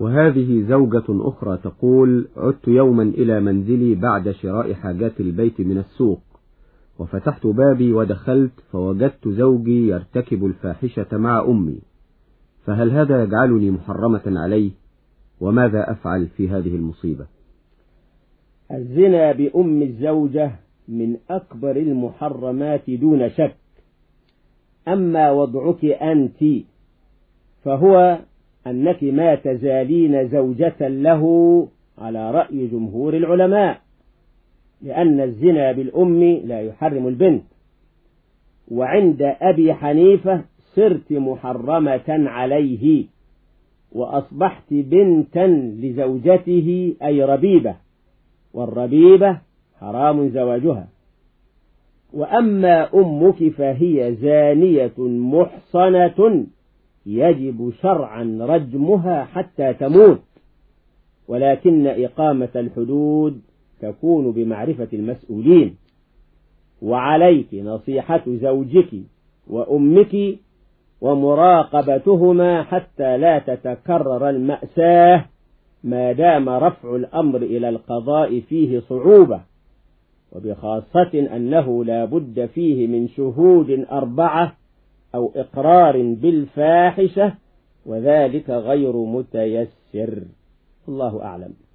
وهذه زوجة أخرى تقول عدت يوما إلى منزلي بعد شراء حاجات البيت من السوق. وفتحت بابي ودخلت فوجدت زوجي يرتكب الفاحشة مع أمي. فهل هذا يجعلني محرمة عليه؟ وماذا أفعل في هذه المصيبة؟ الزنا بأم الزوجة من أكبر المحرمات دون شك. أما وضعك أنت فهو أنك ما تزالين زوجة له على رأي جمهور العلماء لأن الزنا بالأم لا يحرم البنت. وعند أبي حنيفة صرت محرمة عليه وأصبحت بنتا لزوجته أي ربيبة والربيبة حرام زواجها. وأما أمك فهي زانية محصنة يجب شرعا رجمها حتى تموت ولكن إقامة الحدود تكون بمعرفة المسؤولين. وعليك نصيحة زوجك وأمك ومراقبتهما حتى لا تتكرر المأساة ما دام رفع الأمر إلى القضاء فيه صعوبة. وبخاصة أنه لا بد فيه من شهود أربعة أو إقرار بالفاحشة وذلك غير متيسر. الله أعلم.